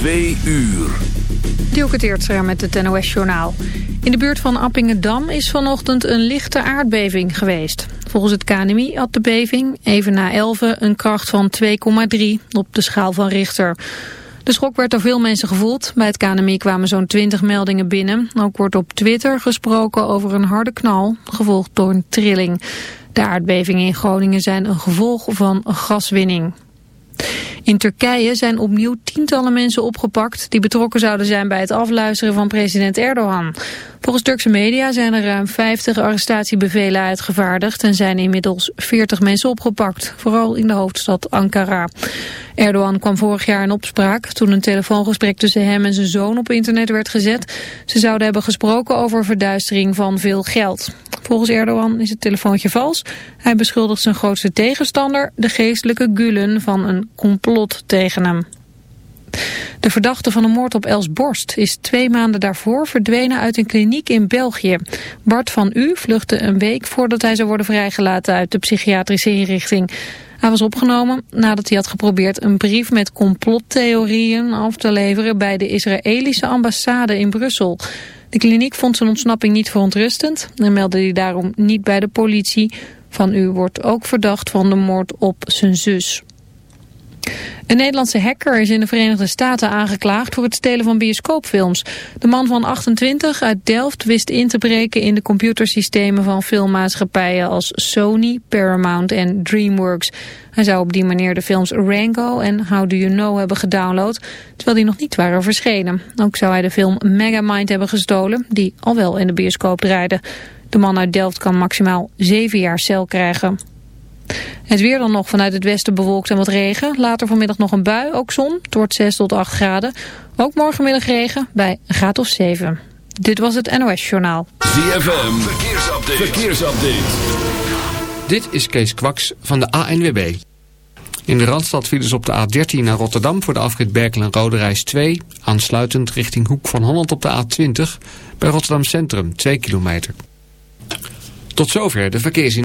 Twee uur. Dielke Teertstra met het NOS-journaal. In de buurt van Appingedam is vanochtend een lichte aardbeving geweest. Volgens het KNMI had de beving, even na 11, een kracht van 2,3 op de schaal van Richter. De schok werd door veel mensen gevoeld. Bij het KNMI kwamen zo'n 20 meldingen binnen. Ook wordt op Twitter gesproken over een harde knal, gevolgd door een trilling. De aardbevingen in Groningen zijn een gevolg van gaswinning. In Turkije zijn opnieuw tientallen mensen opgepakt die betrokken zouden zijn bij het afluisteren van president Erdogan. Volgens Turkse media zijn er ruim 50 arrestatiebevelen uitgevaardigd en zijn inmiddels 40 mensen opgepakt, vooral in de hoofdstad Ankara. Erdogan kwam vorig jaar in opspraak toen een telefoongesprek tussen hem en zijn zoon op internet werd gezet. Ze zouden hebben gesproken over verduistering van veel geld. Volgens Erdogan is het telefoontje vals. Hij beschuldigt zijn grootste tegenstander, de geestelijke Gulen, van een complot tegen hem. De verdachte van de moord op Els Borst is twee maanden daarvoor verdwenen uit een kliniek in België. Bart van U vluchtte een week voordat hij zou worden vrijgelaten uit de psychiatrische inrichting. Hij was opgenomen nadat hij had geprobeerd een brief met complottheorieën af te leveren bij de Israëlische ambassade in Brussel. De kliniek vond zijn ontsnapping niet verontrustend en meldde hij daarom niet bij de politie. Van U wordt ook verdacht van de moord op zijn zus. Een Nederlandse hacker is in de Verenigde Staten aangeklaagd voor het stelen van bioscoopfilms. De man van 28 uit Delft wist in te breken in de computersystemen van filmmaatschappijen als Sony, Paramount en DreamWorks. Hij zou op die manier de films Rango en How Do You Know hebben gedownload, terwijl die nog niet waren verschenen. Ook zou hij de film Megamind hebben gestolen, die al wel in de bioscoop draaide. De man uit Delft kan maximaal 7 jaar cel krijgen. Het weer dan nog vanuit het westen bewolkt en wat regen. Later vanmiddag nog een bui, ook zon. Het wordt 6 tot 8 graden. Ook morgenmiddag regen bij een graad of 7. Dit was het NOS Journaal. ZFM, verkeersupdate. verkeersupdate. Dit is Kees Kwaks van de ANWB. In de Randstad vielen ze op de A13 naar Rotterdam voor de afrit Berkel en Rode Reis 2. Aansluitend richting Hoek van Holland op de A20 bij Rotterdam Centrum 2 kilometer. Tot zover de verkeersin.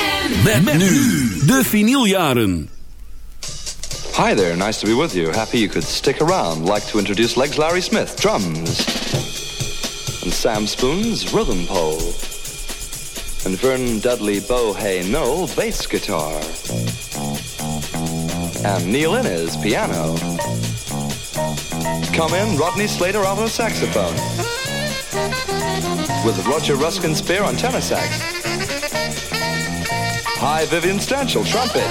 Met, met nu de vinyljaren. Hi there, nice to be with you. Happy you could stick around. Like to introduce Legs Larry Smith, drums. And Sam Spoon's rhythm pole. And Vern Dudley Bohay Knoll, bass guitar. And Neil Innes, piano. Come in, Rodney Slater, alto saxophone. With Roger Ruskin Spear on tenor sax. Hi, Vivian Stanchel, trumpet.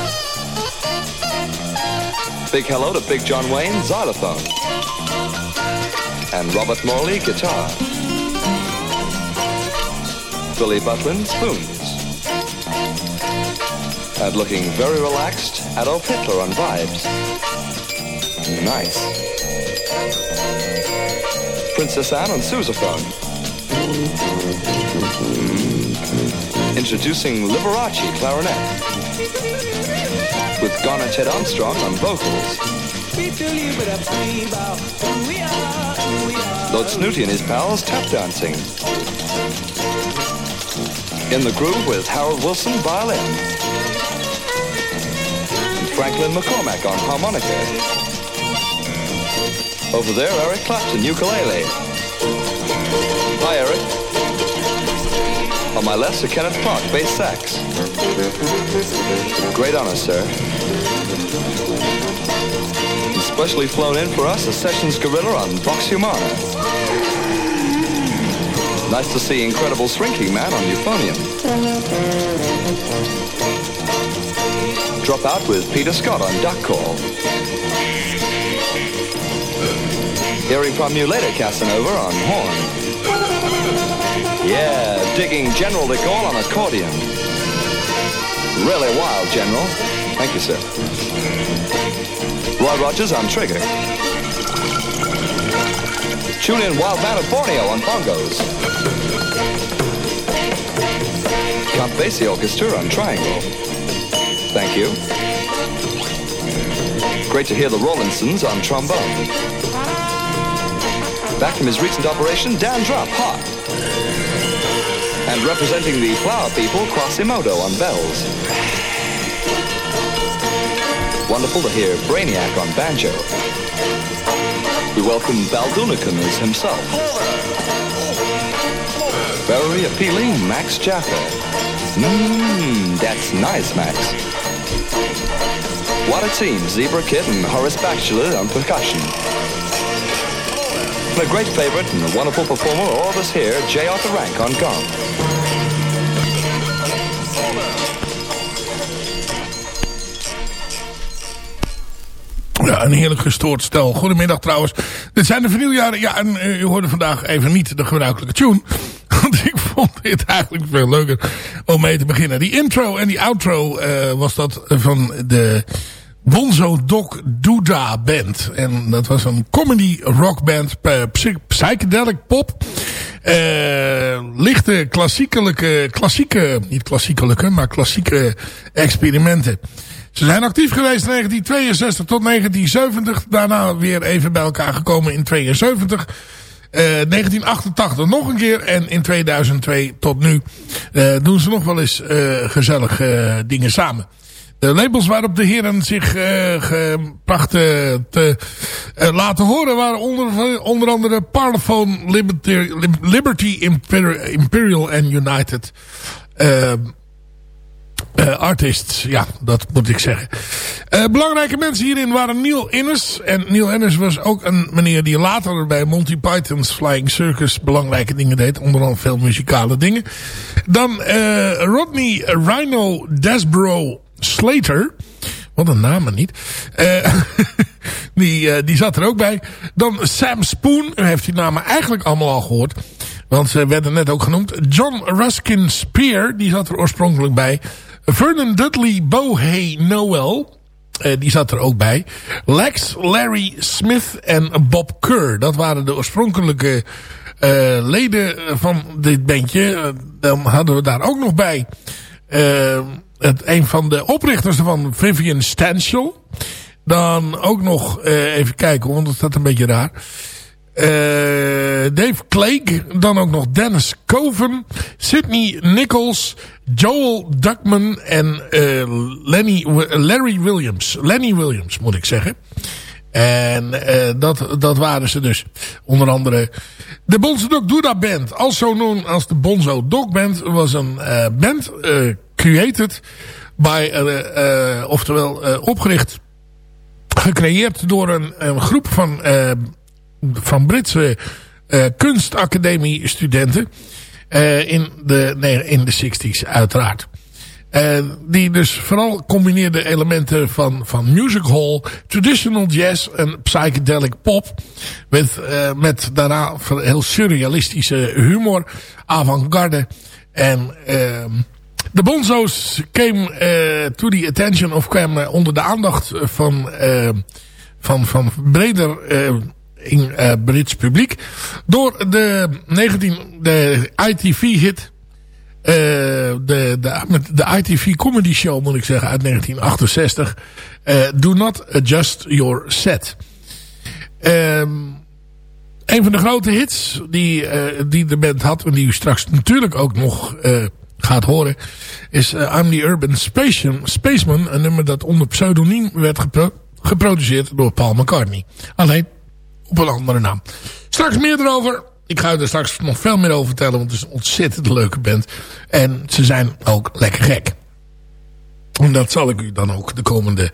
Big hello to Big John Wayne, xylophone. And Robert Morley, guitar. Billy Butlin, spoons. And looking very relaxed, Adolf Hitler on vibes. Nice. Princess Anne on sousaphone. Introducing Liberace clarinet. With Garnet Ted Armstrong on vocals. Lord Snooty and his pals tap dancing. In the groove with Harold Wilson, violin. And Franklin McCormack on harmonica. Over there, Eric Clapton, ukulele. Hi, Eric. On my left, Sir Kenneth Park, bass sax. Great honor, sir. Especially flown in for us, a Sessions Gorilla on Vox Humana. Nice to see Incredible Shrinking Man on euphonium. Drop out with Peter Scott on duck call. Hearing from you later, Casanova, on horn. Yeah, digging General de Gaulle on accordion. Really wild, General. Thank you, sir. Roy Rogers on trigger. Tune in Wild Man of Borneo on bongos. Count Basie Orchestra on triangle. Thank you. Great to hear the Rollinsons on trombone. Back from his recent operation, Dan Drop, hot. And representing the Flower People, Quasimodo on bells. Wonderful to hear Brainiac on banjo. We welcome Baldunicum as himself. Very appealing, Max Jaffa. Mmm, that's nice, Max. What a team, Zebra Kid and Horace Bachelor on percussion. A great favorite and a wonderful performer, all of us here, J. Arthur Rank on gong. Ja, een heerlijk gestoord stel. Goedemiddag trouwens. Dit zijn de vernieuwjaren. Ja, en uh, u hoorde vandaag even niet de gebruikelijke tune. Want ik vond dit eigenlijk veel leuker om mee te beginnen. Die intro en die outro uh, was dat van de Bonzo Doc Duda Band. En dat was een comedy rockband, uh, psychedelic pop. Uh, lichte klassiekelijke, klassieke, niet klassiekelijke, maar klassieke experimenten. Ze zijn actief geweest in 1962 tot 1970. Daarna weer even bij elkaar gekomen in 72. Uh, 1988 nog een keer. En in 2002 tot nu uh, doen ze nog wel eens gezellige dingen samen. De labels waarop de heren zich gebracht te laten horen waren onder, onder andere Parlophone, Liberty, Liberty Imperial and United. Uh, artists, ja, dat moet ik zeggen. Uh, belangrijke mensen hierin waren Neil Innes. En Neil Innes was ook een meneer die later bij Monty Python's Flying Circus belangrijke dingen deed. Onder andere veel muzikale dingen. Dan uh, Rodney Rhino Desbro Slater. Wat een naam niet. die, die zat er ook bij. Dan Sam Spoon. U heeft die namen eigenlijk allemaal al gehoord. Want ze werden net ook genoemd. John Ruskin Spear. Die zat er oorspronkelijk bij. Vernon Dudley Bohey Noel. Uh, die zat er ook bij. Lex, Larry Smith en Bob Kerr. Dat waren de oorspronkelijke uh, leden van dit bandje. Uh, dan hadden we daar ook nog bij... een van de oprichters van Vivian Stanchel. Dan ook nog... even kijken, want dat staat een beetje raar. Uh, Dave Clegg. Dan ook nog Dennis Coven. Sidney Nichols. Joel Duckman en uh, Lenny, Larry Williams. Lenny Williams moet ik zeggen. En uh, dat, dat waren ze dus. Onder andere de Bonzo Dog Duda Band. Also known als de Bonzo Dog Band. Was een uh, band created by, oftewel opgericht, gecreëerd door een, een groep van, van Britse kunstacademie studenten. Uh, in, de, nee, in de 60s uiteraard. Die dus vooral combineerde elementen van, van music hall, traditional jazz en psychedelic pop. Met, uh, met daarna heel surrealistische humor, avant-garde. En de Bonzo's came to the attention of kwamen onder de aandacht van, van, van breder in Brits publiek. Door de, 19, de ITV-hit. Uh, de, de, de ITV Comedy Show, moet ik zeggen, uit 1968. Uh, Do Not Adjust Your Set. Um, een van de grote hits die, uh, die de band had... en die u straks natuurlijk ook nog gaat horen... is I'm the Urban Spaceman, Spaceman. Een nummer dat onder pseudoniem werd gepro geproduceerd door Paul McCartney. Alleen op een andere naam. Straks meer erover. Ik ga u er straks nog veel meer over vertellen... want het is een ontzettend leuke band. En ze zijn ook lekker gek. En dat zal ik u dan ook de komende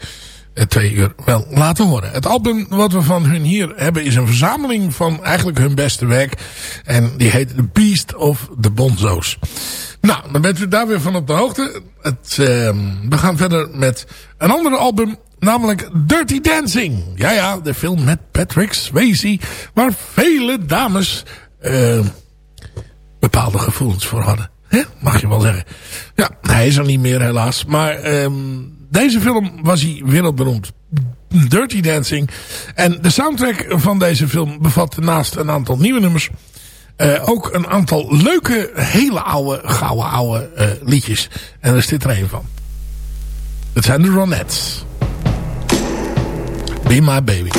twee uur wel laten horen. Het album wat we van hun hier hebben is een verzameling van eigenlijk hun beste werk. En die heet The Beast of the Bonzo's. Nou, dan bent u daar weer van op de hoogte. Het, uh, we gaan verder met een ander album, namelijk Dirty Dancing. Ja, ja, de film met Patrick Swayze, waar vele dames uh, bepaalde gevoelens voor hadden. Mag je wel zeggen. Ja, hij is er niet meer helaas. Maar um, deze film was hij wereldberoemd. Dirty Dancing. En de soundtrack van deze film bevat naast een aantal nieuwe nummers... Uh, ook een aantal leuke, hele oude, gouden oude uh, liedjes. En er is dit er een van. Het zijn de Ronettes. Be My Baby.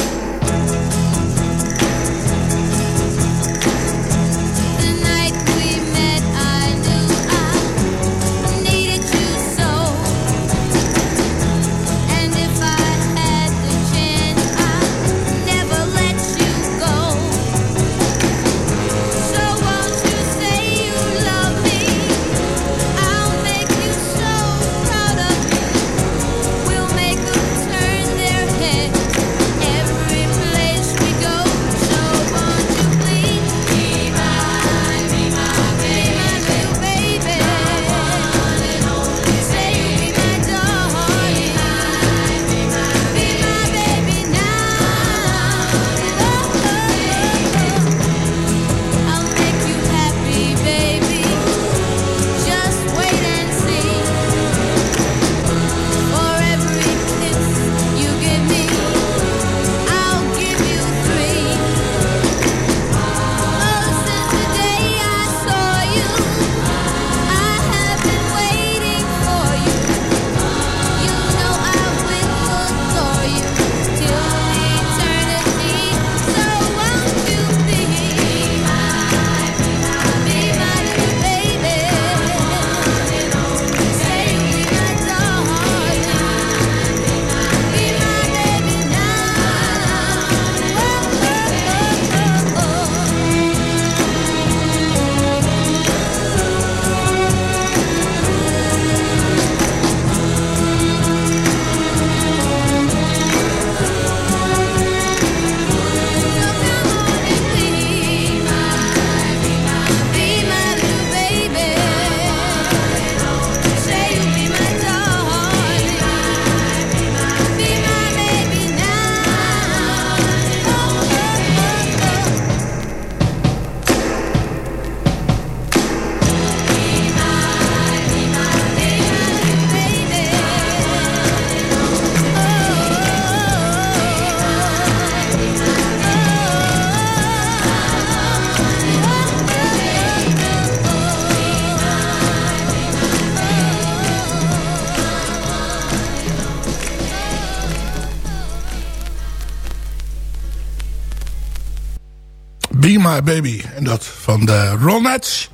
Baby. En dat van de Ronettes.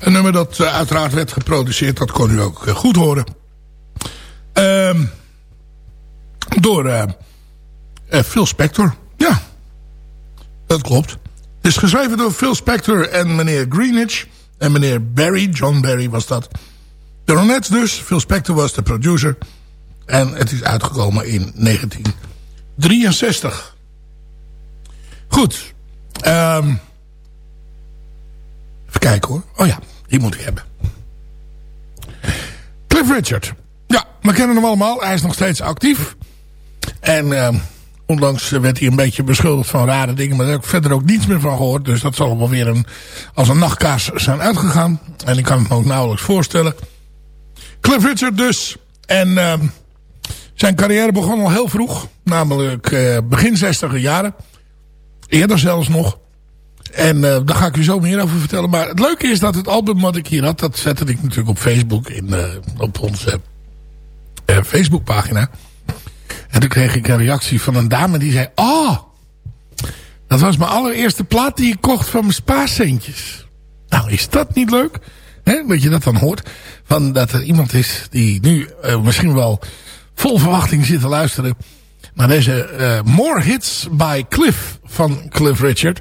Een nummer dat uh, uiteraard werd geproduceerd. Dat kon u ook uh, goed horen. Uh, door uh, Phil Spector. Ja, dat klopt. Het is geschreven door Phil Spector en meneer Greenwich. En meneer Barry, John Barry was dat. De Ronettes dus. Phil Spector was de producer. En het is uitgekomen in 1963. Goed. Um, even kijken hoor. Oh ja, die moet ik hebben. Cliff Richard. Ja, we kennen hem allemaal. Hij is nog steeds actief. En um, onlangs werd hij een beetje beschuldigd van rare dingen. Maar daar heb ik verder ook niets meer van gehoord. Dus dat zal wel weer een, als een nachtkaars zijn uitgegaan. En ik kan het me ook nauwelijks voorstellen. Cliff Richard dus. En um, zijn carrière begon al heel vroeg. Namelijk uh, begin 60 jaren. Eerder zelfs nog. En uh, daar ga ik u zo meer over vertellen. Maar het leuke is dat het album wat ik hier had... dat zette ik natuurlijk op Facebook. In, uh, op onze uh, Facebookpagina. En toen kreeg ik een reactie van een dame die zei... Oh, Dat was mijn allereerste plaat die ik kocht van mijn spaarcentjes. Nou, is dat niet leuk? Dat je dat dan hoort. Van dat er iemand is die nu misschien wel vol verwachting zit te luisteren. Maar deze More Hits by Cliff van Cliff Richard.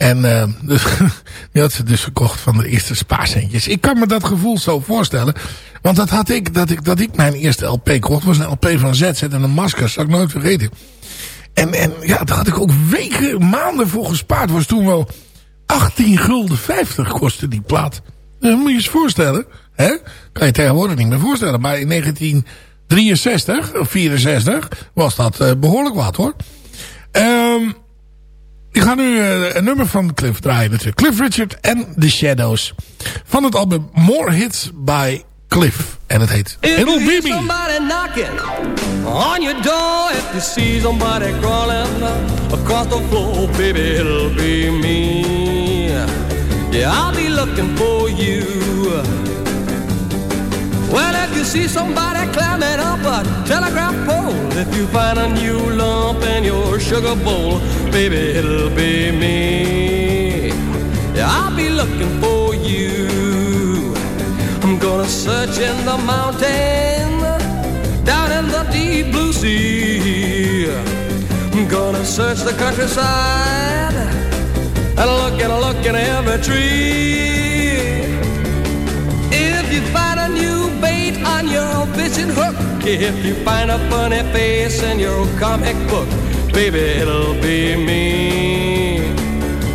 En uh, dus, die had ze dus gekocht van de eerste spaarcentjes. Ik kan me dat gevoel zo voorstellen. Want dat had ik, dat ik, dat ik mijn eerste LP kocht. was een LP van ZZ en een masker. Zal ik nooit vergeten. En, en ja, daar had ik ook weken, maanden voor gespaard. Was toen wel 18 gulden 50 kostte die plaat. Dat moet je eens voorstellen. Hè? Kan je tegenwoordig niet meer voorstellen. Maar in 1963 of 64 was dat uh, behoorlijk wat hoor. Um, ik ga nu uh, een nummer van Cliff draaien natuurlijk. Cliff Richard en The Shadows. Van het album More Hits by Cliff. En het heet It'll Be Me. somebody knocking on your door. If you see somebody crawling across the floor. Baby, it'll be me. Yeah, I'll be looking for you. Well, if you see somebody climbing up a telegraph pole, if you find a new lump in your sugar bowl, baby, it'll be me. Yeah, I'll be looking for you. I'm gonna search in the mountain, down in the deep blue sea. I'm gonna search the countryside, and look and look in every tree. On your fishing hook, if you find a funny face in your comic book, baby, it'll be me.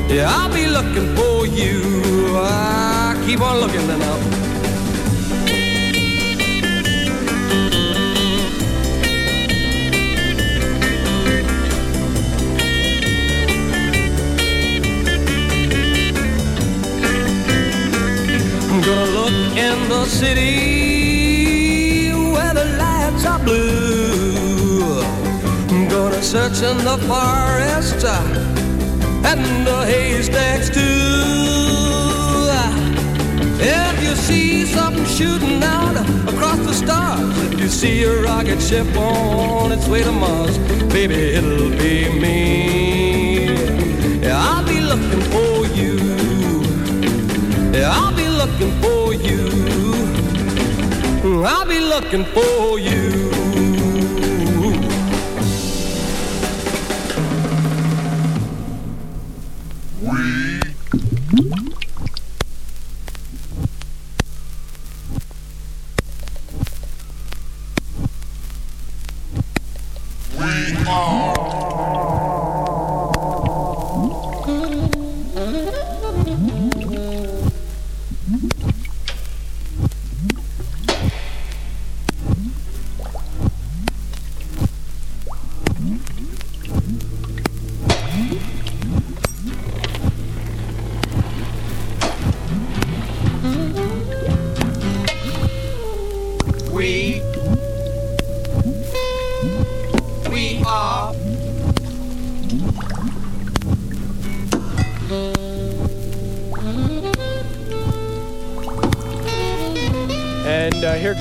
Yeah, I'll be looking for you. I keep on looking now. gonna look in the city I'm gonna search in the forest uh, and the haystacks too. If you see something shooting out across the stars, if you see a rocket ship on its way to Mars, baby, it'll be me. Yeah, I'll be looking for you. Yeah, I'll be looking for you. I'll be looking for you.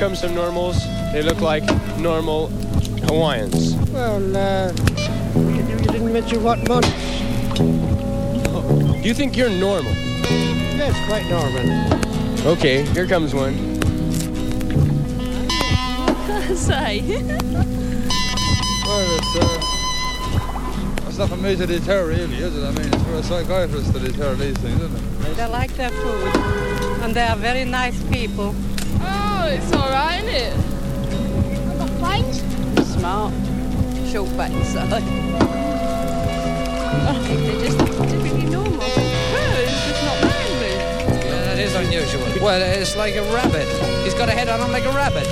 Comes some normals. They look like normal Hawaiians. Well, uh, you didn't mention what months. Oh, you think you're normal? Yes, quite normal. Okay, here comes one. Say. well, it's, uh, it's not for me to deter, really, is it? I mean, it's for a psychiatrist to deter these things, isn't it? They like their food, and they are very nice people. Oh, it's all right, isn't it? I've got planes. Smart. Short backside. I think they're just typically normal. Well, it's just not manly. Yeah, that is unusual. Well, it's like a rabbit. He's got a head on him like a rabbit.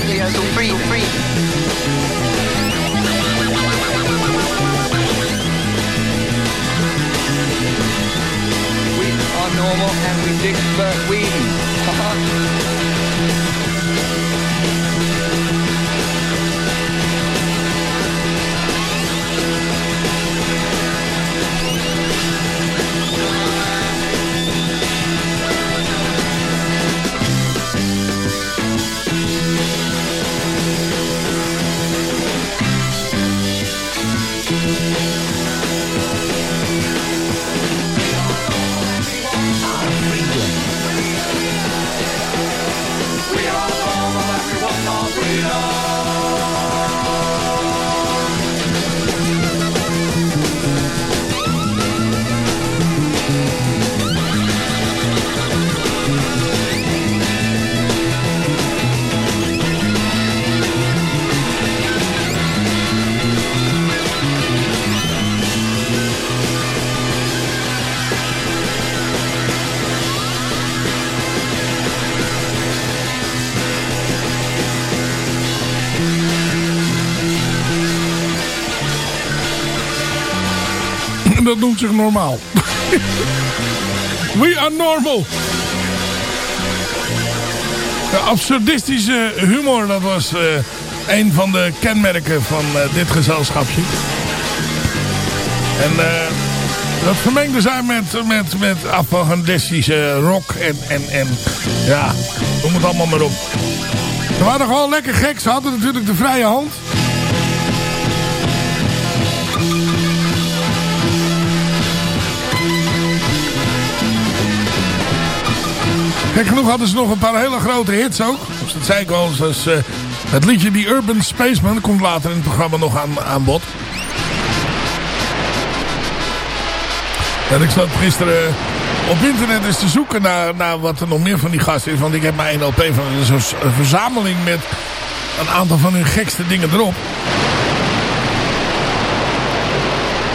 Burning, you're so free, free. We are normal and we dig for weed. normaal. We are normal. De absurdistische humor, dat was uh, een van de kenmerken van uh, dit gezelschapje. En uh, dat vermengde zijn met, met, met rock en, en, en ja, noem het allemaal maar op. Ze waren gewoon lekker gek, ze hadden natuurlijk de vrije hand. Gek genoeg hadden ze nog een paar hele grote hits ook. Dus dat zei ik al. Dus, uh, het liedje Die Urban Spaceman komt later in het programma nog aan, aan bod. En ik zat gisteren op internet eens te zoeken naar, naar wat er nog meer van die gasten is. Want ik heb maar één LP van een verzameling met een aantal van hun gekste dingen erop.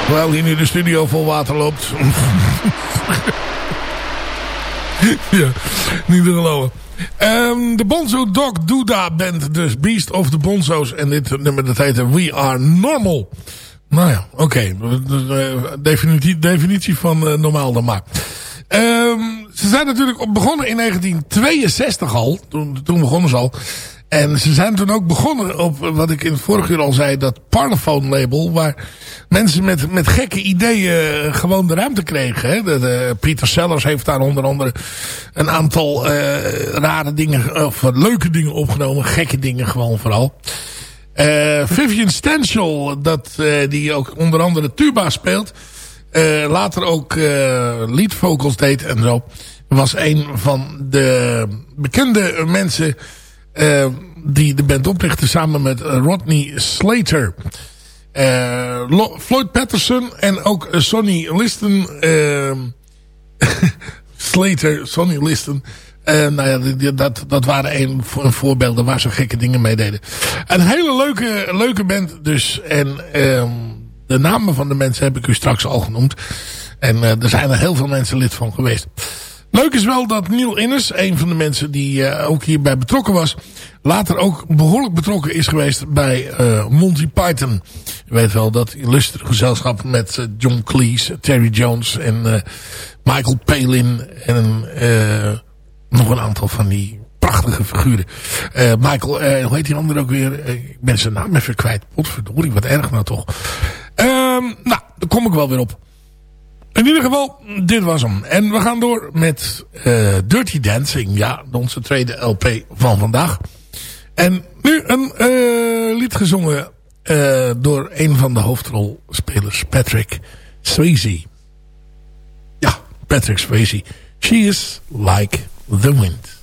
Terwijl hier nu de studio vol water loopt. ja, niet te geloven. Um, de Bonzo Dog Duda Band, dus Beast of the Bonzo's. En dit nummer dat heet We Are Normal. Nou ja, oké. Okay. Definitie, definitie van uh, normaal dan maar. Um, ze zijn natuurlijk begonnen in 1962 al. Toen, toen begonnen ze al. En ze zijn toen ook begonnen op wat ik in het vorige uur al zei. Dat Parlophone label. Waar mensen met, met gekke ideeën uh, gewoon de ruimte kregen. Hè? De, Sellers heeft daar onder andere een aantal uh, rare dingen. Of leuke dingen opgenomen. Gekke dingen gewoon vooral. Uh, Vivian Stanchel. Dat, die ook onder andere tuba speelt. later ook lead vocals deed en zo. Was een van de bekende mensen uh, die de band oprichtte samen met Rodney Slater. Uh, Floyd Patterson en ook Sonny Liston. Uh, Slater, Sonny Liston. nou ja, dat, dat waren een, een voorbeelden waar ze gekke dingen mee deden. Een hele leuke, leuke band dus. En ehm, de namen van de mensen heb ik u straks al genoemd. En er zijn er heel veel mensen lid van geweest. Leuk is wel dat Neil Innes, een van de mensen die uh, ook hierbij betrokken was... later ook behoorlijk betrokken is geweest bij uh, Monty Python. Je weet wel, dat illustre gezelschap met uh, John Cleese, Terry Jones en Michael Palin... en nog een aantal van die prachtige figuren. Michael, hoe heet die ander ook weer? ik ben zijn naam even kwijt. Potverdorie, wat erg nou toch. Ehm, nou, daar kom ik wel weer op. In ieder geval, dit was hem. En we gaan door met uh, Dirty Dancing. Ja, onze tweede LP van vandaag. En nu een uh, lied gezongen uh, door een van de hoofdrolspelers, Patrick Swayze. Ja, Patrick Swayze. She is like the wind.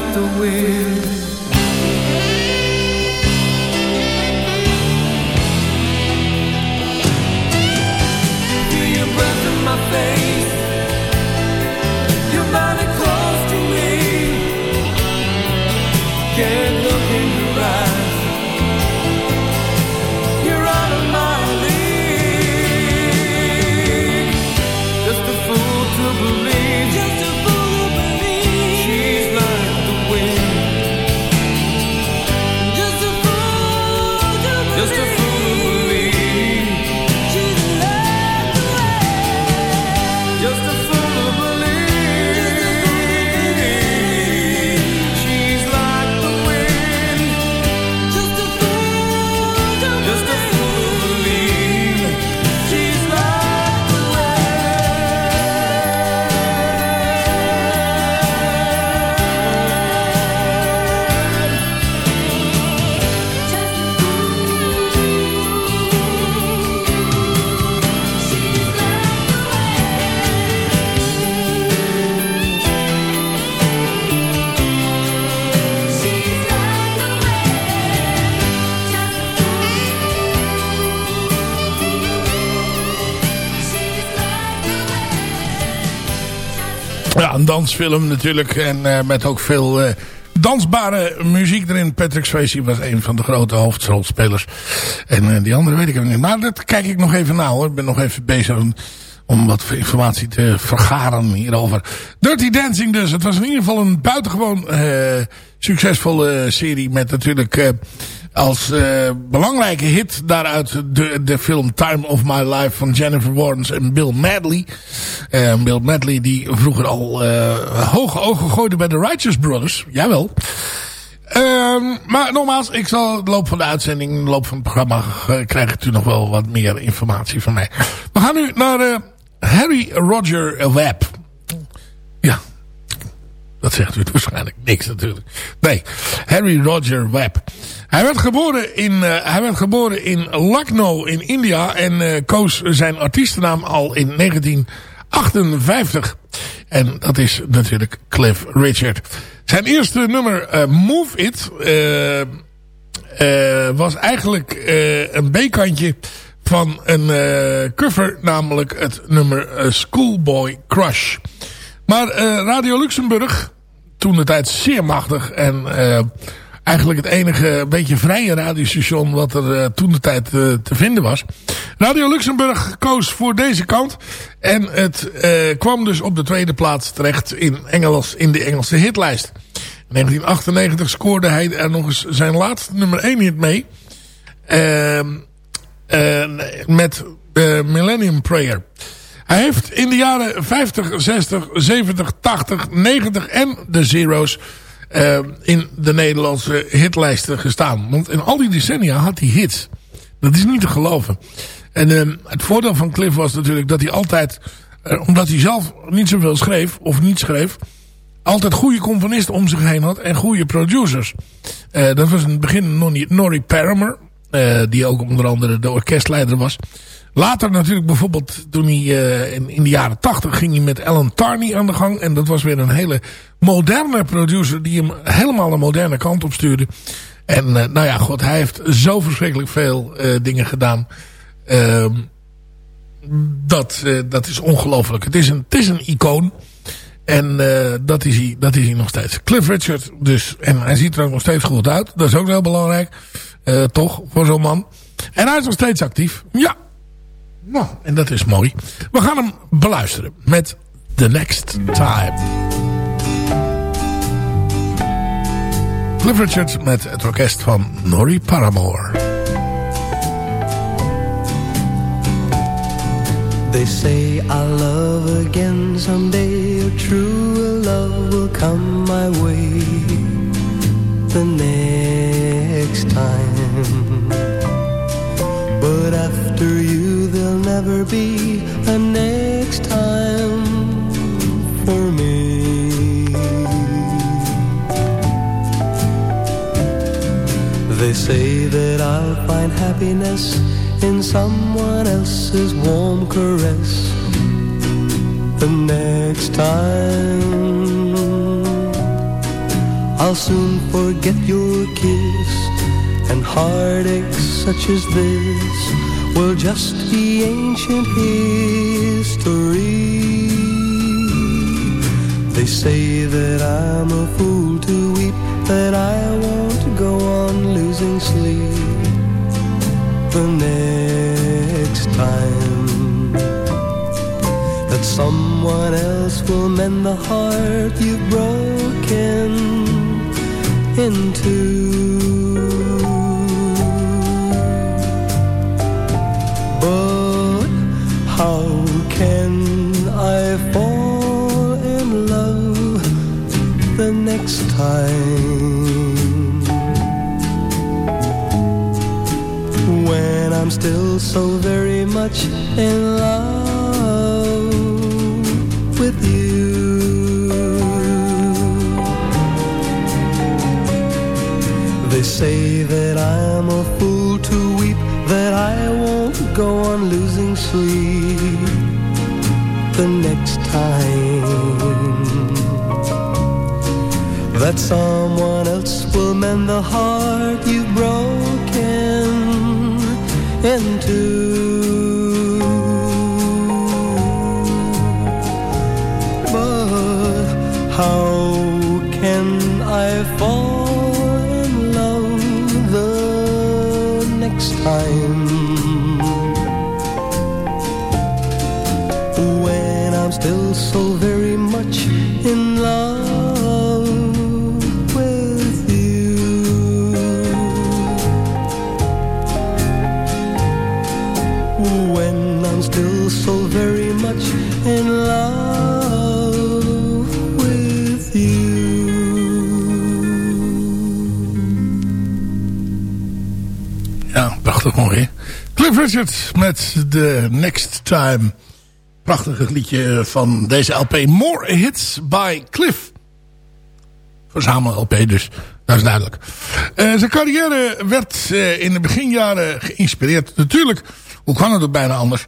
Like the wind. Ja, een dansfilm natuurlijk. En eh, met ook veel eh, dansbare muziek erin. Patrick Swayze was een van de grote hoofdrolspelers. En eh, die andere weet ik niet. Maar dat kijk ik nog even na hoor. Ik ben nog even bezig om, om wat informatie te vergaren hierover. Dirty Dancing dus. Het was in ieder geval een buitengewoon succesvolle serie. Met natuurlijk als eh, belangrijke hit daaruit de, de film Time of My Life van Jennifer Warnes en Bill Medley. Eh, Bill Medley die vroeger al eh, hoge ogen gooide bij de Righteous Brothers. Jawel. Ehm, maar nogmaals, ik zal in de loop van de uitzending, in de loop van het programma, eh, krijgt u nog wel wat meer informatie van mij. We gaan nu naar Harry Roger Webb. Ja, dat zegt u waarschijnlijk niks natuurlijk. Nee, Harry Roger Webb. Hij werd geboren in, uh, hij werd geboren in Lucknow in India en uh, koos zijn artiestennaam al in 1958. En dat is natuurlijk Cliff Richard. Zijn eerste nummer uh, Move It was eigenlijk een B-kantje van een cover, namelijk het nummer Schoolboy Crush. Maar Radio Luxemburg, toen de tijd zeer machtig en eigenlijk het enige beetje vrije radiostation wat er uh, toen de tijd te vinden was. Radio Luxemburg koos voor deze kant. En het kwam dus op de tweede plaats terecht in, Engels, in de Engelse hitlijst. In 1998 scoorde hij er nog eens zijn laatste nummer 1 hit mee. Ehm, met Millennium Prayer. Hij heeft in de jaren 50, 60, 70, 80, 90 en de Zero's uh, in de Nederlandse hitlijsten gestaan. Want in al die decennia had hij hits. Dat is niet te geloven. En uh, het voordeel van Cliff was natuurlijk dat hij altijd, uh, omdat hij zelf niet zoveel schreef of niet schreef, altijd goede componisten om zich heen had en goede producers. Dat was in het begin Norrie, Paramer, die ook onder andere de orkestleider was. Later natuurlijk bijvoorbeeld toen hij uh, in, de jaren tachtig ging hij met Alan Tarney aan de gang. En dat was weer een hele moderne producer die hem helemaal een moderne kant op stuurde. En uh, nou ja, god, hij heeft zo verschrikkelijk veel uh, dingen gedaan. Ehm, dat, dat is ongelooflijk. Het, is een, het is een icoon. En dat, is hij, dat is hij nog steeds. Cliff Richard dus. En hij ziet er ook nog steeds goed uit. Dat is ook heel belangrijk. toch, voor zo'n man. En hij is nog steeds actief. Ja, nou, en dat is mooi. We gaan hem beluisteren met The Next Time. Cliff Richards met het orkest van Norrie Paramore. They say I'll love again someday A true love will come my way The next time But after you never be a next time for me. They say that I'll find happiness in someone else's warm caress The next time. I'll soon forget your kiss and heartaches such as this will just be ancient history. They say that I'm a fool to weep, that I won't go on losing sleep the next time. That someone else will mend the heart you've broken into. Next time. When I'm still so very much in love with you. They say that I'm a fool to weep That I won't go on losing sleep The next time That someone else will mend the heart you've broken into. But how can I fall in love the next time Cliff Richard met The Next Time. Prachtig liedje van deze LP. More Hits by Cliff. Verzamel LP dus, dat is duidelijk. Uh, zijn carrière werd uh, in de beginjaren geïnspireerd. Natuurlijk, hoe kan het ook bijna anders?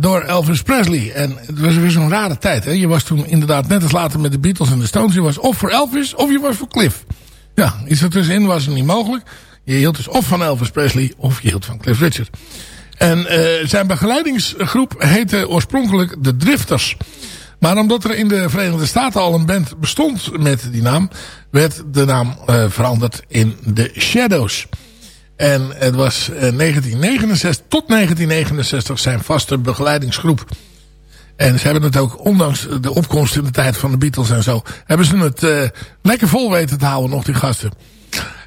Door Elvis Presley. En het was weer zo'n rare tijd. Hè? Je was toen inderdaad net als later met de Beatles en de Stones. Je was of voor Elvis of je was voor Cliff. Ja, iets ertussenin was er niet mogelijk. Je hield dus of van Elvis Presley of je hield van Cliff Richard. En uh, zijn begeleidingsgroep heette oorspronkelijk de Drifters. Maar omdat er in de Verenigde Staten al een band bestond met die naam... werd de naam uh, veranderd in The Shadows. En het was uh, 1969 tot 1969 zijn vaste begeleidingsgroep. En ze hebben het ook, ondanks de opkomst in de tijd van de Beatles en zo... hebben ze het lekker vol weten te houden, nog die gasten.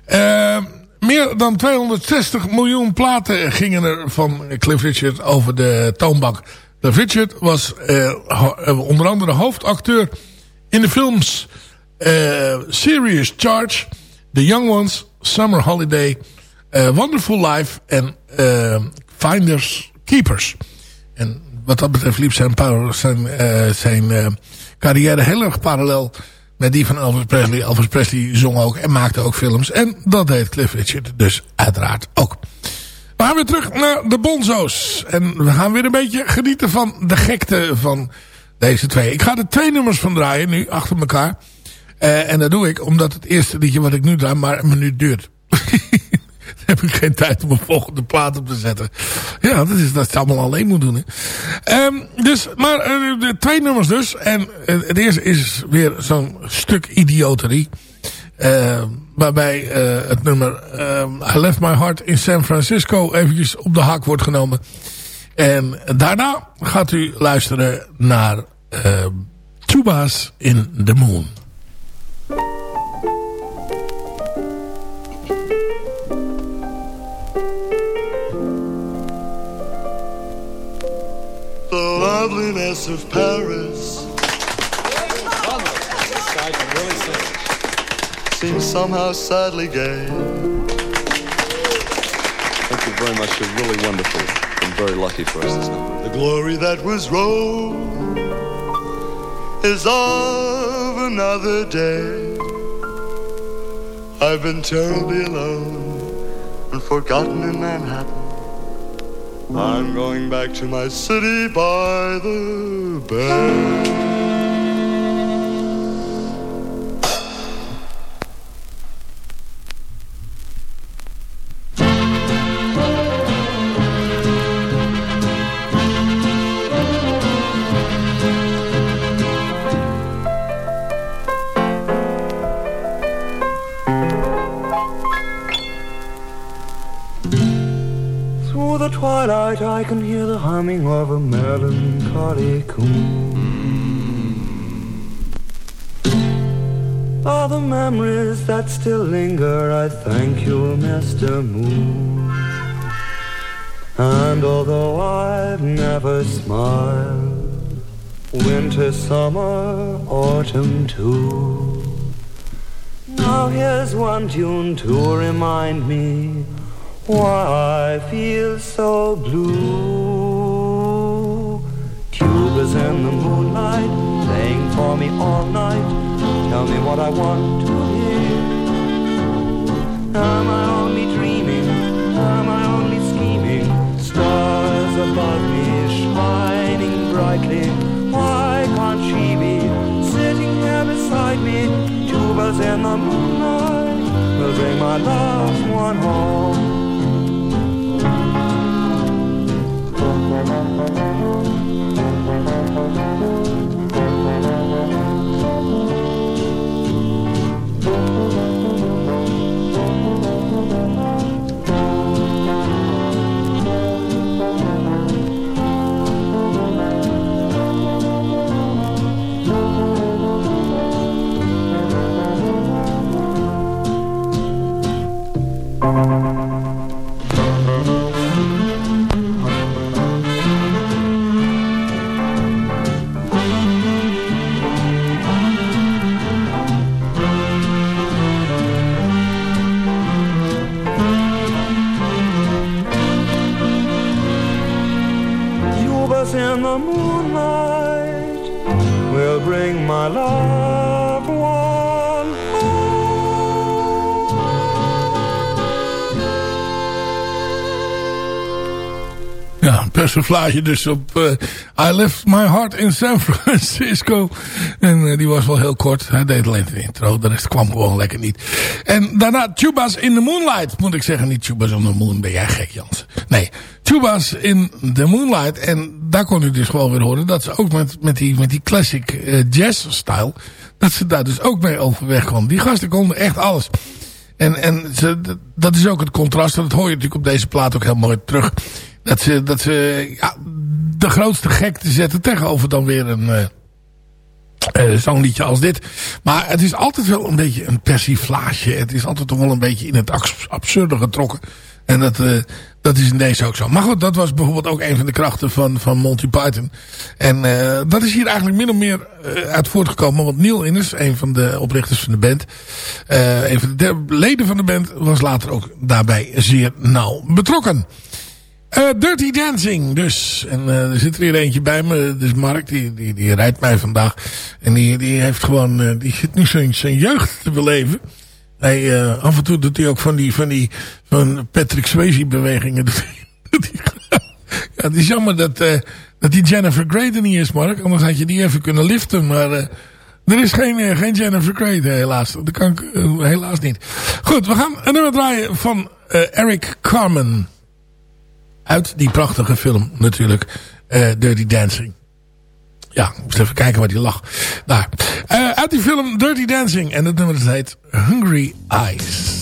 Uh, meer dan 260 miljoen platen gingen er van Cliff Richard over de toonbank. Cliff Richard was eh, eh, onder andere hoofdacteur in de films eh, Serious Charge, The Young Ones, Summer Holiday, eh, Wonderful Life en Finders Keepers. En wat dat betreft liep zijn, zijn, zijn carrière heel erg parallel met die van Elvis Presley. Elvis Presley zong ook en maakte ook films. En dat deed Cliff Richard dus uiteraard ook. We gaan weer terug naar de Bonzo's. En we gaan weer een beetje genieten van de gekte van deze twee. Ik ga er twee nummers van draaien nu, achter elkaar. Eh, en dat doe ik omdat het eerste liedje wat ik nu draai maar een minuut duurt. Heb ik geen tijd om een volgende plaat op te zetten. Ja, dat is dat je allemaal alleen moet doen. Hè. Ehm, dus, maar eh, de twee nummers dus. En eh, het eerste is weer zo'n stuk idioterie. Eh, waarbij eh, het nummer eh, I Left My Heart in San Francisco eventjes op de haak wordt genomen. En daarna gaat u luisteren naar Tuba's in the Moon. Loveliness of Paris seems somehow sadly gay. Thank you very much. You're really wonderful and very lucky for us this number. The glory that was Rome is of another day. I've been terribly alone and forgotten in Manhattan. I'm going back to my city by the bay. Of a melancholy coon. All the memories that still linger, I thank you, Mr. Moon. And although I've never smiled, winter, summer, autumn too, now here's one tune to remind me why I feel so blue. Tubas in the moonlight, playing for me all night. Tell me what I want to hear. Am I only dreaming? Am I only scheming? Stars above me shining brightly. Why can't she be sitting here beside me? Tubas in the moonlight will bring my loved one home. persiflage dus op uh, I Left My Heart in San Francisco. En uh, die was wel heel kort. Hij deed alleen de intro. De rest kwam gewoon lekker niet. En daarna Tuba's in the Moonlight. Moet ik zeggen, niet Tuba's on the Moon. Ben jij gek, Jans? Nee, Tuba's in the Moonlight. En daar kon u dus gewoon weer horen. Dat ze ook met, met, die, met die classic uh, jazz style. Dat ze daar dus ook mee overweg kwam. Die gasten konden echt alles. En, en dat is ook het contrast. Dat hoor je natuurlijk op deze plaat ook heel mooi terug. Dat ze, dat ze ja, de grootste gek te zetten tegenover dan weer een uh, uh, zo'n liedje als dit. Maar het is altijd wel een beetje een persiflage. Het is altijd toch wel een beetje in het absurde getrokken. En dat, uh, dat is in deze ook zo. Maar goed, dat was bijvoorbeeld ook een van de krachten van, van Monty Python. En dat is hier eigenlijk min of meer uit voortgekomen. Want Neil Innes, een van de oprichters van de band. een van de leden van de band was later ook daarbij zeer nauw betrokken. Uh, Dirty Dancing dus. En uh, er zit er weer eentje bij me. Dus Mark, die, die, die rijdt mij vandaag. En die, die heeft gewoon, uh, die zit nu zijn, zijn jeugd te beleven. Hij, af en toe doet hij ook van die, van die, van Patrick Swayze bewegingen. ja, het is jammer dat, dat die Jennifer Grey niet is, Mark. Anders had je die even kunnen liften. Maar er is geen, geen Jennifer Grey, helaas. Dat kan ik helaas niet. Goed, we gaan een nummer draaien van Eric Carmen uit die prachtige film natuurlijk. Uh, Dirty Dancing. Ja, moest even kijken waar die lag. Daar. Uh, uit die film Dirty Dancing. En het nummer heet Hungry Eyes.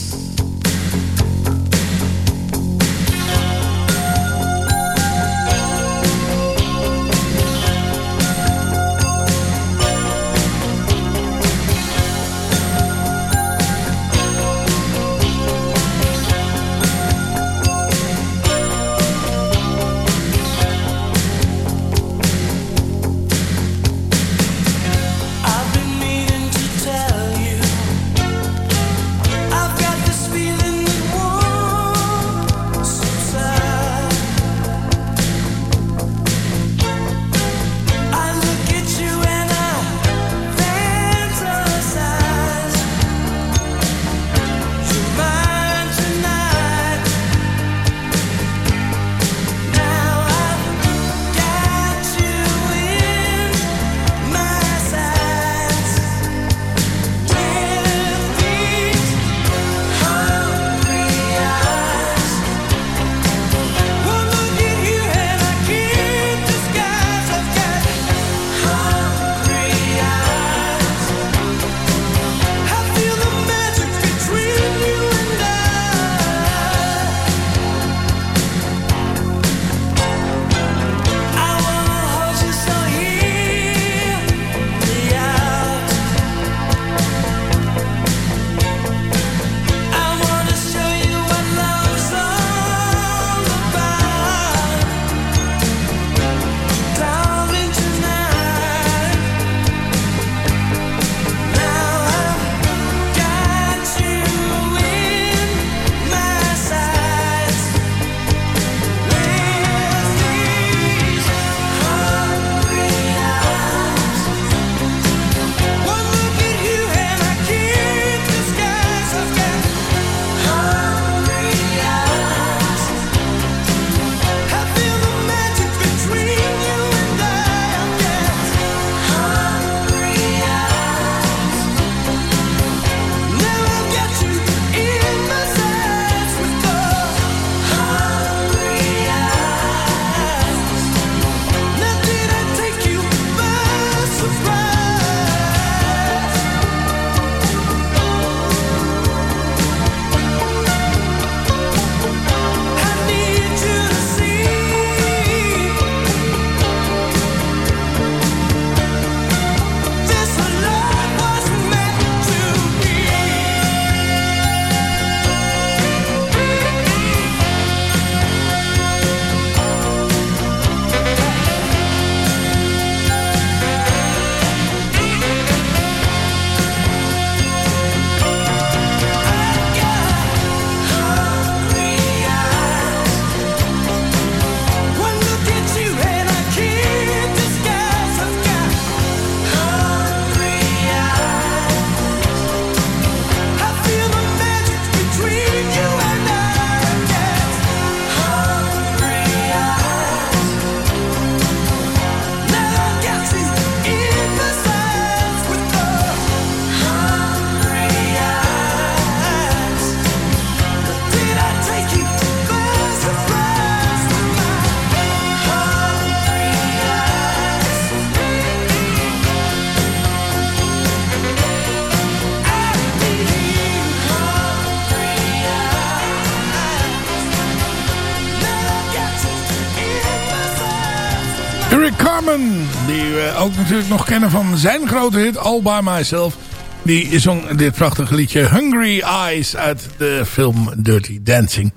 Van zijn grote hit All By Myself. Die zong dit prachtige liedje Hungry Eyes uit de film Dirty Dancing.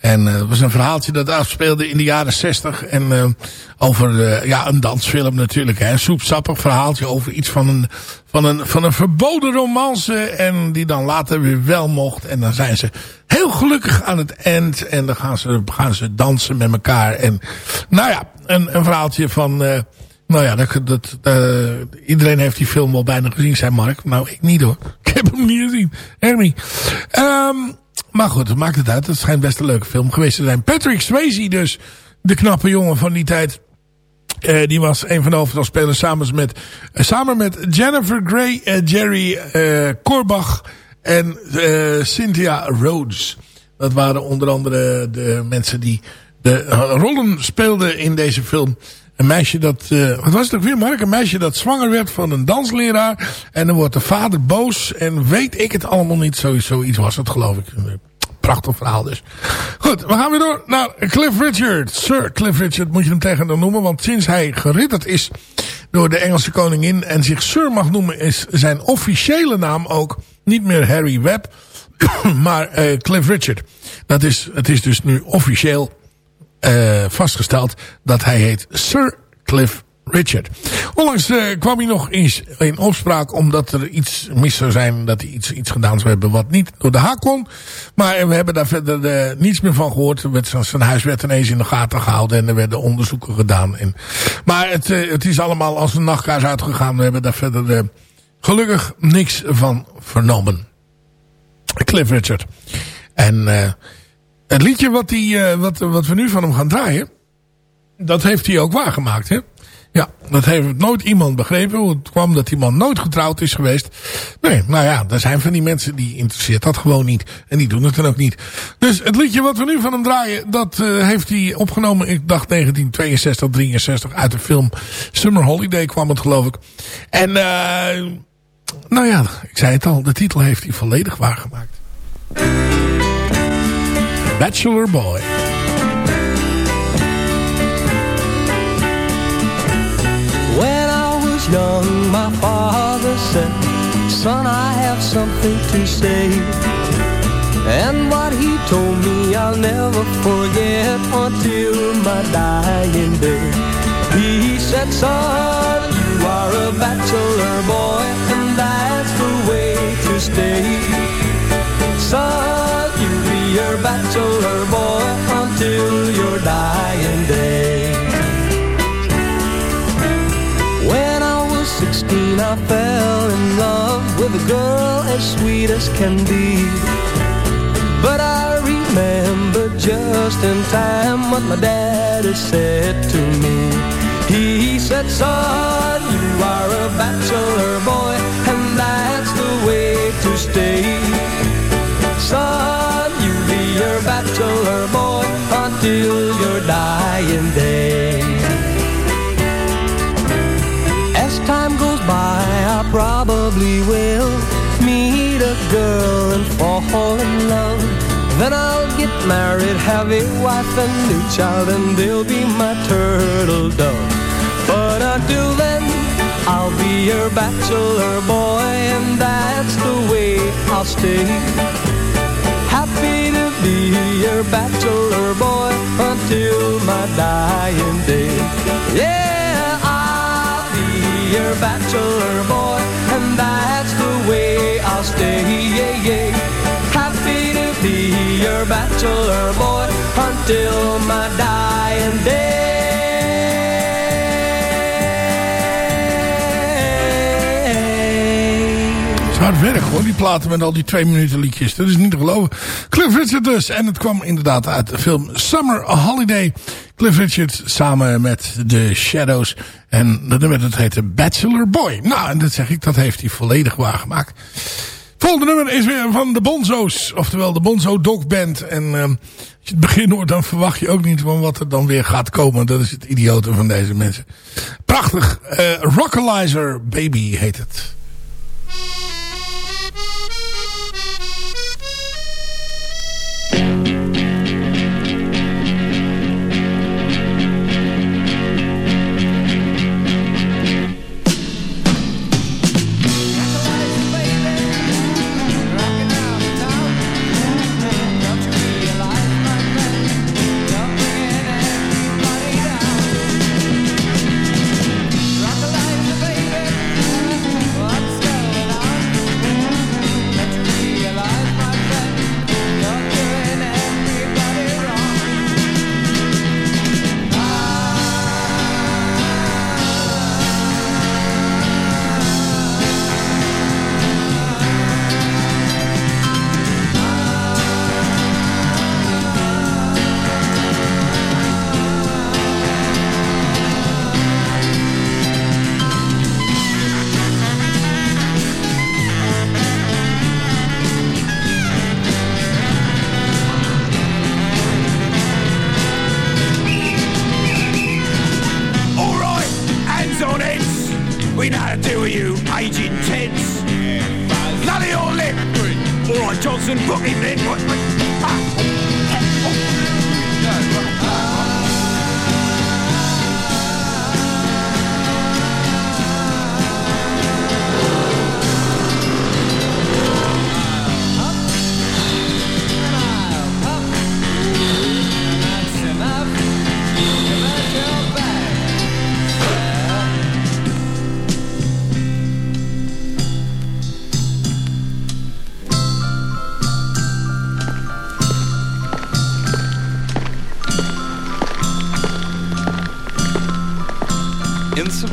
En uh, het was een verhaaltje dat afspeelde in de jaren 60. En uh, over uh, ja, een dansfilm natuurlijk. Hè. Een verhaaltje over iets van een, van, een, van een verboden romance. En die dan later weer wel mocht. En dan zijn ze heel gelukkig aan het eind. En dan gaan ze, gaan ze dansen met elkaar. En nou ja, een, een verhaaltje van... Nou ja, dat, uh, iedereen heeft die film wel bijna gezien, zei Mark. Nou, ik niet hoor. Ik heb hem niet gezien. Echt niet. Um, maar goed, dat maakt het uit. Het schijnt best een leuke film geweest te zijn. Patrick Swayze dus, de knappe jongen van die tijd. Uh, die was een van de hoofdrolspelers samen met, uh, samen met Jennifer Grey, uh, Jerry Corbach en Cynthia Rhodes. Dat waren onder andere de mensen die de rollen speelden in deze film. Een meisje dat, uh, wat was het ook weer Mark? Een meisje dat zwanger werd van een dansleraar. En dan wordt de vader boos. En weet ik het allemaal niet. Sowieso iets was het geloof ik. Prachtig verhaal dus. Goed, we gaan weer door naar Cliff Richard. Sir Cliff Richard moet je hem tegen dan noemen. Want sinds hij geridderd is door de Engelse koningin. En zich Sir mag noemen is zijn officiële naam ook niet meer Harry Webb. maar uh, Cliff Richard. Dat is, het is dus nu officieel uh, vastgesteld dat hij heet Sir Cliff Richard. Onlangs uh, kwam hij nog eens in opspraak omdat er iets mis zou zijn. Dat hij iets, iets gedaan zou hebben wat niet door de haak kon. Maar we hebben daar verder uh, niets meer van gehoord. Zijn huis werd ineens in de gaten gehouden en er werden onderzoeken gedaan. En, maar het, het is allemaal als een nachtkaars uitgegaan. We hebben daar verder gelukkig niks van vernomen. Cliff Richard. En het liedje wat, die, uh, wat, wat we nu van hem gaan draaien... dat heeft hij ook waargemaakt, hè? Ja, dat heeft nooit iemand begrepen. Het kwam dat die man nooit getrouwd is geweest. Nee, nou ja, er zijn van die mensen die interesseert dat gewoon niet. En die doen het dan ook niet. Dus het liedje wat we nu van hem draaien... dat uh, heeft hij opgenomen, ik dacht 1962, 63... uit de film Summer Holiday kwam het, geloof ik. En, uh, nou ja, ik zei het al, de titel heeft hij volledig waargemaakt. Bachelor Boy. When I was young, my father said, Son, I have something to say. And what he told me I'll never forget until my dying day. He said, son, you are a bachelor boy, and that's the way to stay. Son, you be your bachelor boy until your dying day. When I was 16, I fell in love with a girl as sweet as can be. But I remember just in time what my daddy said to me. He said, son, you are a bachelor boy, and that's the way to stay. Son, you be your bachelor boy until your dying day. As time goes by, I probably will meet a girl and fall in love. Then I'll get married, have a wife and new child, and they'll be my turtle dove. But until then, I'll be your bachelor boy, and that's the way I'll stay. Happy to be your bachelor boy until my dying day. Yeah, I'll be your bachelor boy, and that's the way I'll stay. Yeah, yeah. Happy to be your bachelor boy until my dying day. Werk hoor, die platen met al die twee minuten liedjes. Dat is niet te geloven. Cliff Richard dus. En het kwam inderdaad uit de film Summer Holiday. Cliff Richard samen met The Shadows. En dat nummer dat heette Bachelor Boy. Nou, en dat zeg ik, dat heeft hij volledig waargemaakt. Volgende nummer is weer van de Bonzo's. Oftewel de Bonzo Dog Band. En uh, als je het begin hoort, dan verwacht je ook niet van wat er dan weer gaat komen. Dat is het idiote van deze mensen. Prachtig. Uh, Rockalizer Baby heet het. We know how to deal with you, aging tits. None of your lip. All right, Johnson, book him then.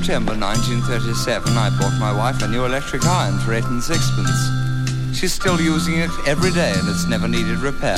September 1937, I bought my wife a new electric iron for eight and sixpence. She's still using it every day and it's never needed repair.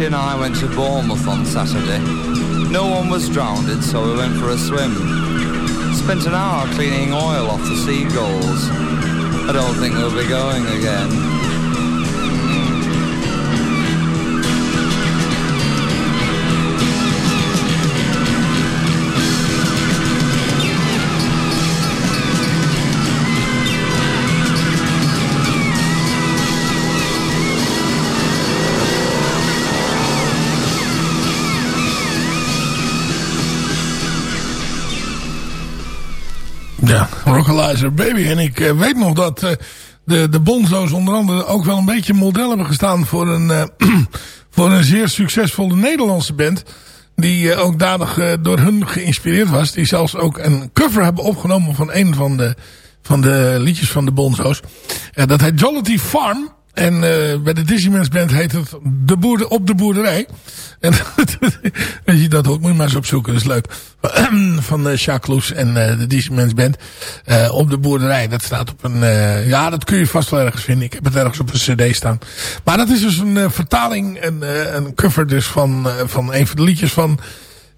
Bessie and I went to Bournemouth on Saturday. No one was drowned, so we went for a swim. Spent an hour cleaning oil off the seagulls. I don't think we'll be going again. Baby. En ik uh, weet nog dat uh, de, de Bonzo's onder andere ook wel een beetje model hebben gestaan voor een, uh, voor een zeer succesvolle Nederlandse band. Die ook danig door hun geïnspireerd was. Die zelfs ook een cover hebben opgenomen van een van de, van de liedjes van de Bonzo's. dat heet Jollity Farm. En uh, bij de Disneyman's Band heet het de boerde, op de boerderij. En als je dat hoort, moet je maar eens opzoeken. Dat is leuk. Van uh, Jacques en uh, de Disneyman's Band. Uh, op de boerderij. Dat staat op een... ja, dat kun je vast wel ergens vinden. Ik heb het ergens op een cd staan. Maar dat is dus een vertaling, een, een cover dus van, van een van de liedjes van...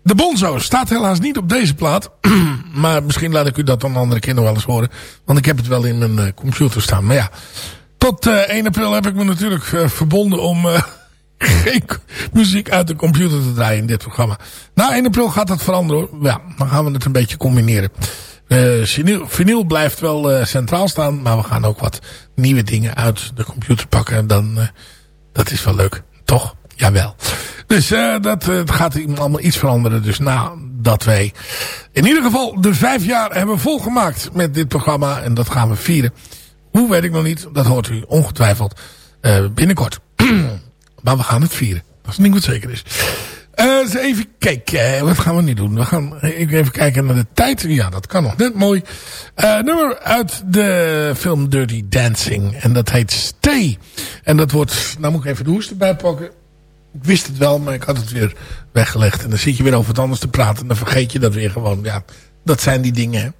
De Bonzo staat helaas niet op deze plaat. maar misschien laat ik u dat dan andere nog wel eens horen. Want ik heb het wel in mijn computer staan. Maar ja... Tot uh, 1 april heb ik me natuurlijk uh, verbonden om uh, geen muziek uit de computer te draaien in dit programma. Na 1 april gaat dat veranderen hoor. Ja, dan gaan we het een beetje combineren. vinyl, vinyl, blijft wel centraal staan, maar we gaan ook wat nieuwe dingen uit de computer pakken. En dan, dat is wel leuk, toch? Jawel. Dus dat gaat allemaal iets veranderen. Dus nadat wij in ieder geval de vijf jaar hebben volgemaakt met dit programma. En dat gaan we vieren. Hoe weet ik nog niet. Dat hoort u ongetwijfeld uh, binnenkort. maar we gaan het vieren. Dat is niet wat zeker is. Uh, even kijken. Uh, wat gaan we nu doen? We gaan even kijken naar de tijd. Ja, dat kan nog net mooi. Nummer uit de film Dirty Dancing. En dat heet Stay. En dat wordt... Nou moet ik even de hoest erbij pakken. Ik wist het wel, maar ik had het weer weggelegd. En dan zit je weer over wat anders te praten. En dan vergeet je dat weer gewoon. Ja, dat zijn die dingen.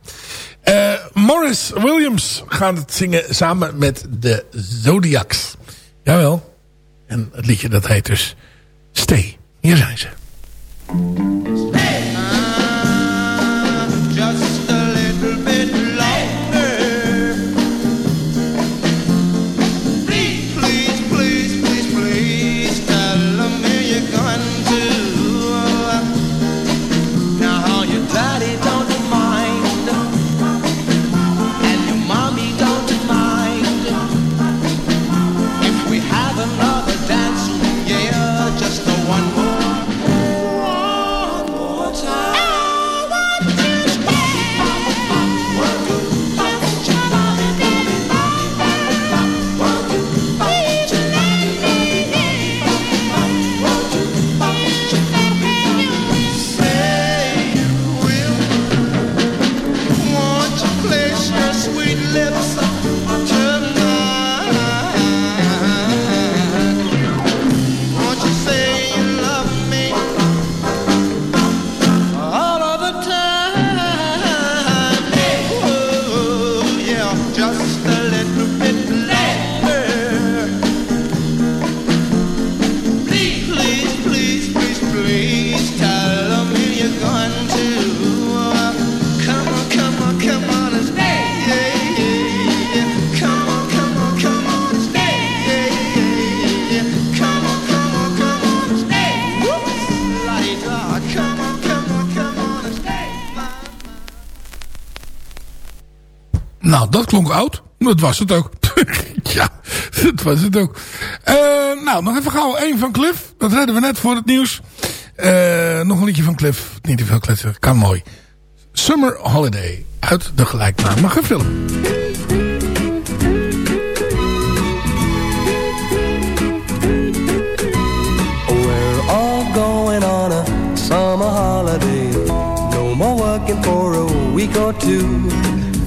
Uh, Morris Williams gaat het zingen samen met de Zodiacs. Jawel. En het liedje dat heet dus Stay. Hier zijn ze. Nou, dat klonk oud. Dat was het ook. ja, dat was het ook. Uh, nou, nog even gauw één van Cliff. Dat redden we net voor het nieuws. Uh, nog een liedje van Cliff. Niet te veel kletsen. Kan mooi. Summer Holiday. Uit de gelijknamige film. We're all going on a summer holiday. No more working for a week or two.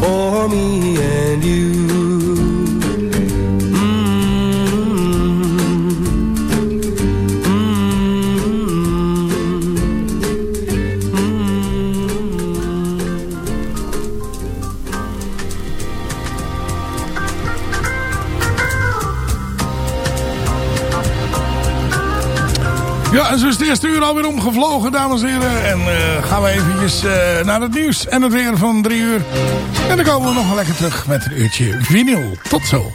for me and you. En zo is het eerste uur alweer omgevlogen, dames en heren. En uh, gaan we eventjes uh, naar het nieuws en het weer van drie uur. En dan komen we nog lekker terug met een uurtje vinyl. Tot zo.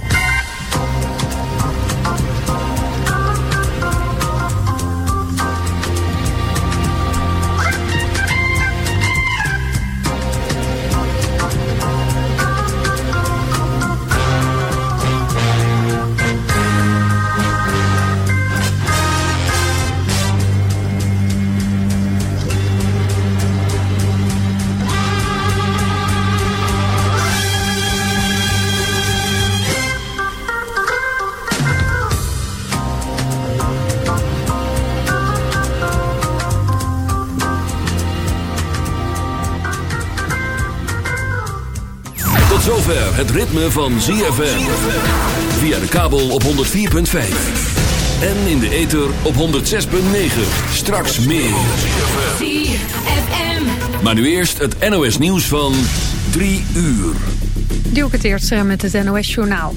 Ritme van ZFM. Via de kabel op 104.5. En in de ether op 106.9. Straks meer. ZFM. Maar nu eerst het NOS nieuws van 3 uur. Ik het eerst met het NOS journaal.